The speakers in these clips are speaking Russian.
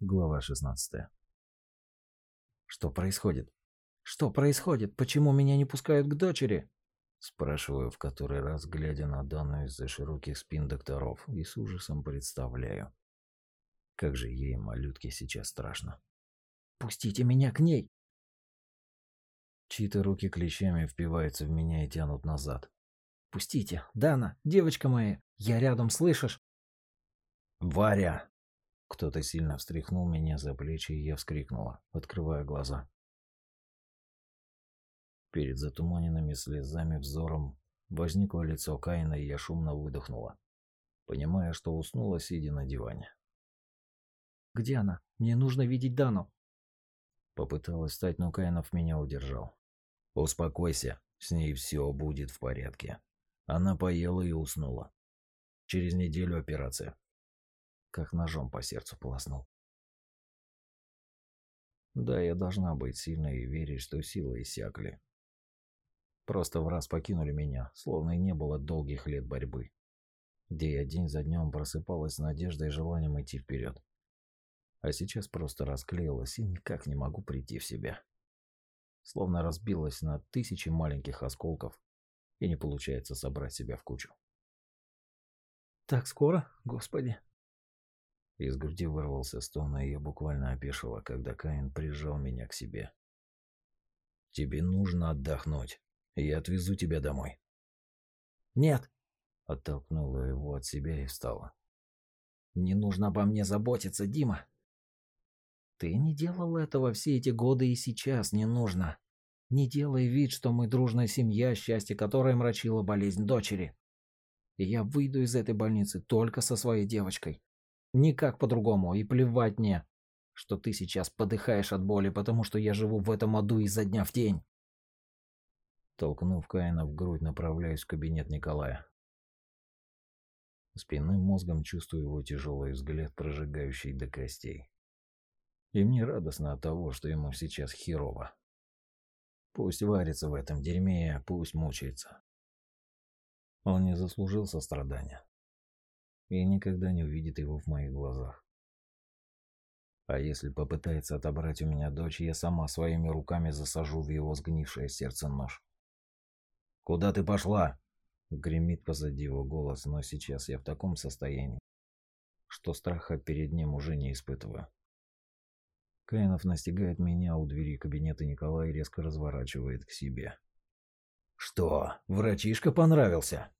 Глава 16. Что происходит? Что происходит? Почему меня не пускают к дочери? Спрашиваю в который раз, глядя на данную из-за широких спин докторов, и с ужасом представляю. Как же ей, малютке, сейчас страшно. «Пустите меня к ней!» Чьи-то руки клещами впиваются в меня и тянут назад. «Пустите! Дана, девочка моя! Я рядом, слышишь?» «Варя!» Кто-то сильно встряхнул меня за плечи, и я вскрикнула, открывая глаза. Перед затуманенными слезами взором возникло лицо Каина, и я шумно выдохнула, понимая, что уснула, сидя на диване. «Где она? Мне нужно видеть Дану!» Попыталась встать, но Каинов меня удержал. «Успокойся, с ней все будет в порядке. Она поела и уснула. Через неделю операция как ножом по сердцу полоснул. Да, я должна быть сильной и верить, что силы иссякли. Просто в раз покинули меня, словно и не было долгих лет борьбы, где я день за днем просыпалась с надеждой и желанием идти вперед. А сейчас просто расклеилась и никак не могу прийти в себя. Словно разбилась на тысячи маленьких осколков, и не получается собрать себя в кучу. «Так скоро, Господи!» Из груди вырвался стон, и я буквально опешила, когда Каин прижал меня к себе. «Тебе нужно отдохнуть. Я отвезу тебя домой». «Нет!» Оттолкнула его от себя и встала. «Не нужно обо мне заботиться, Дима. Ты не делал этого все эти годы и сейчас не нужно. Не делай вид, что мы дружная семья, счастье которой мрачила болезнь дочери. И я выйду из этой больницы только со своей девочкой. Никак по-другому, и плевать мне, что ты сейчас подыхаешь от боли, потому что я живу в этом аду изо дня в день. Толкнув Каина в грудь, направляюсь в кабинет Николая. Спинным мозгом чувствую его тяжелый взгляд, прожигающий до костей. И мне радостно от того, что ему сейчас херово. Пусть варится в этом дерьме, пусть мучается. Он не заслужил сострадания и никогда не увидит его в моих глазах. А если попытается отобрать у меня дочь, я сама своими руками засажу в его сгнившее сердце нож. «Куда ты пошла?» Гремит позади его голос, но сейчас я в таком состоянии, что страха перед ним уже не испытываю. Каинов настигает меня у двери кабинета Николая и резко разворачивает к себе. «Что, врачишка понравился?»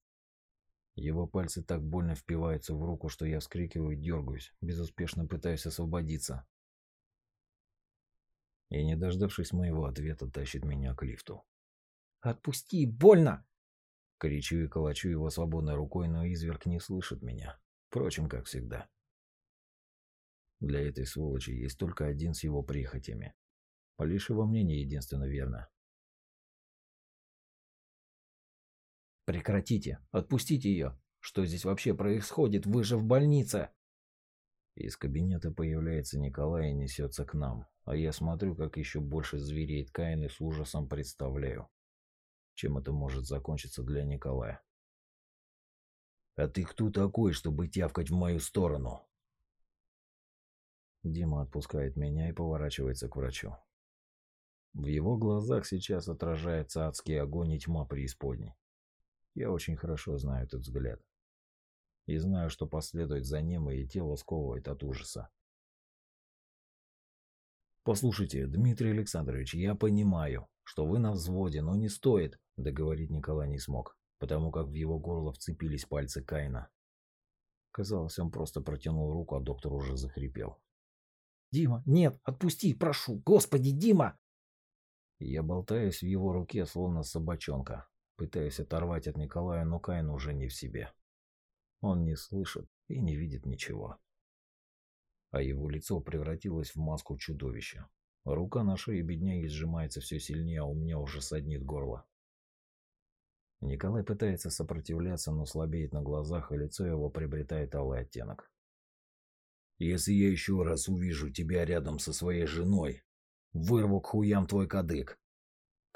Его пальцы так больно впиваются в руку, что я вскрикиваю и дергаюсь, безуспешно пытаюсь освободиться. И, не дождавшись моего ответа, тащит меня к лифту. «Отпусти, больно!» Кричу и колочу его свободной рукой, но изверг не слышит меня. Впрочем, как всегда. Для этой сволочи есть только один с его прихотями. Лишь его мнение единственно верно. Прекратите, отпустите ее. Что здесь вообще происходит? Вы же в больнице. Из кабинета появляется Николай и несется к нам, а я смотрю, как еще больше звереет Каин и с ужасом представляю, чем это может закончиться для Николая. «А ты кто такой, чтобы тявкать в мою сторону?» Дима отпускает меня и поворачивается к врачу. В его глазах сейчас отражается адский огонь и тьма преисподней. Я очень хорошо знаю этот взгляд. И знаю, что последует за ним, и тело сковывает от ужаса. «Послушайте, Дмитрий Александрович, я понимаю, что вы на взводе, но не стоит», — договорить Николай не смог, потому как в его горло вцепились пальцы Кайна. Казалось, он просто протянул руку, а доктор уже захрипел. «Дима, нет, отпусти, прошу! Господи, Дима!» Я болтаюсь в его руке, словно собачонка, Пытаюсь оторвать от Николая, но Каин уже не в себе. Он не слышит и не видит ничего. А его лицо превратилось в маску чудовища. Рука на шее бедняги сжимается все сильнее, а у меня уже саднит горло. Николай пытается сопротивляться, но слабеет на глазах, и лицо его приобретает алый оттенок. «Если я еще раз увижу тебя рядом со своей женой, вырву к хуям твой кадык!»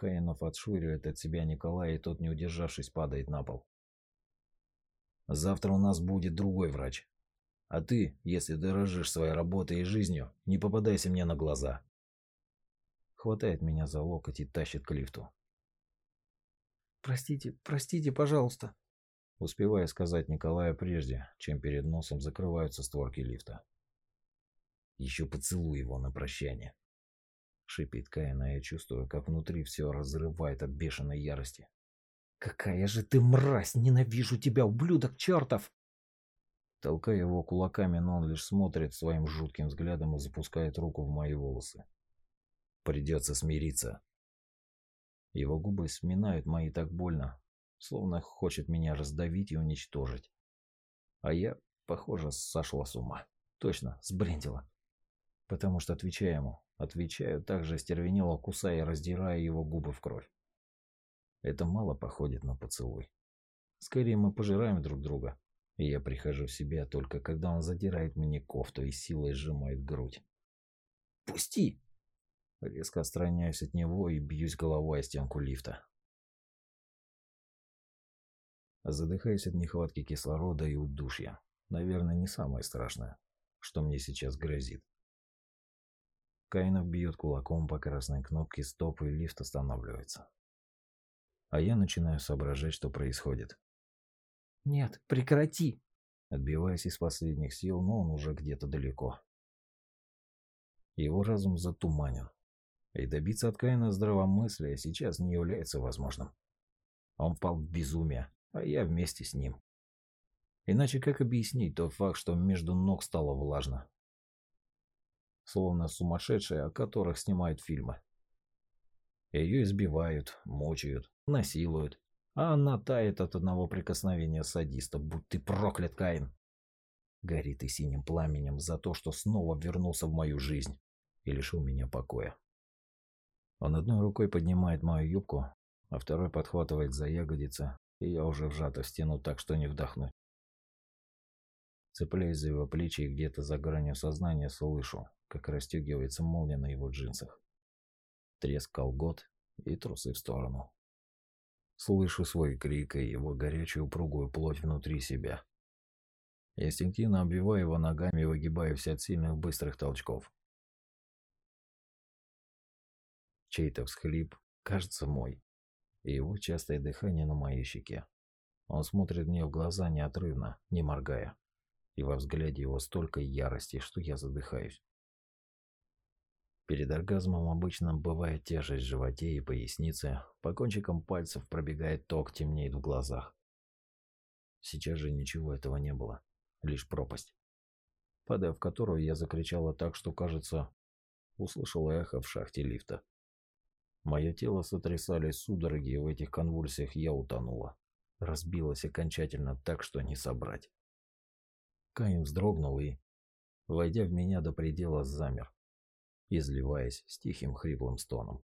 Каинов отшвыривает от себя Николая, и тот, не удержавшись, падает на пол. Завтра у нас будет другой врач. А ты, если дорожишь своей работой и жизнью, не попадайся мне на глаза. Хватает меня за локоть и тащит к лифту. Простите, простите, пожалуйста. Успевая сказать Николая прежде, чем перед носом закрываются створки лифта. Еще поцелуй его на прощание. Шипит Каин, а я чувствую, как внутри все разрывает от бешеной ярости. «Какая же ты мразь! Ненавижу тебя, ублюдок чертов!» Толкая его кулаками, но он лишь смотрит своим жутким взглядом и запускает руку в мои волосы. Придется смириться. Его губы сминают мои так больно, словно хочет меня раздавить и уничтожить. А я, похоже, сошла с ума. Точно, сбрендила. Потому что отвечаю ему, отвечаю так же стервенело, кусая и раздирая его губы в кровь. Это мало походит на поцелуй. Скорее мы пожираем друг друга, и я прихожу в себя только когда он задирает мне кофту и силой сжимает грудь. «Пусти!» Резко отстраняюсь от него и бьюсь головой о стенку лифта. Задыхаюсь от нехватки кислорода и удушья. Наверное, не самое страшное, что мне сейчас грозит. Кайнов бьет кулаком по красной кнопке стоп, и лифт останавливается. А я начинаю соображать, что происходит. «Нет, прекрати!» Отбиваясь из последних сил, но он уже где-то далеко. Его разум затуманен. И добиться от Каина здравомыслия сейчас не является возможным. Он впал в безумие, а я вместе с ним. Иначе как объяснить тот факт, что между ног стало влажно? Словно сумасшедшие, о которых снимают фильмы. Ее избивают, мучают, насилуют, а она тает от одного прикосновения садиста, будь ты проклят, Каин. Горит и синим пламенем за то, что снова вернулся в мою жизнь и лишил меня покоя. Он одной рукой поднимает мою юбку, а второй подхватывает за ягодицы и я уже вжата в стену так, что не вдохнуть. Цепляясь за его плечи и где-то за гранью сознания слышу, как расстегивается молния на его джинсах. Треск колгот и трусы в сторону. Слышу свой крик и его горячую упругую плоть внутри себя. Инстинктивно обвиваю его ногами и выгибаюсь от сильных быстрых толчков. Чей-то всхлип, кажется, мой и его частое дыхание на моей щеке. Он смотрит мне в глаза неотрывно, не моргая, и во взгляде его столько ярости, что я задыхаюсь. Перед оргазмом обычно бывает тяжесть в животе и пояснице, по кончикам пальцев пробегает ток, темнеет в глазах. Сейчас же ничего этого не было, лишь пропасть, падая в которую я закричала так, что, кажется, услышала эхо в шахте лифта. Мое тело сотрясались судороги, и в этих конвульсиях я утонула. Разбилась окончательно так, что не собрать. Каин вздрогнул и, войдя в меня до предела, замер, изливаясь с тихим хриплым стоном.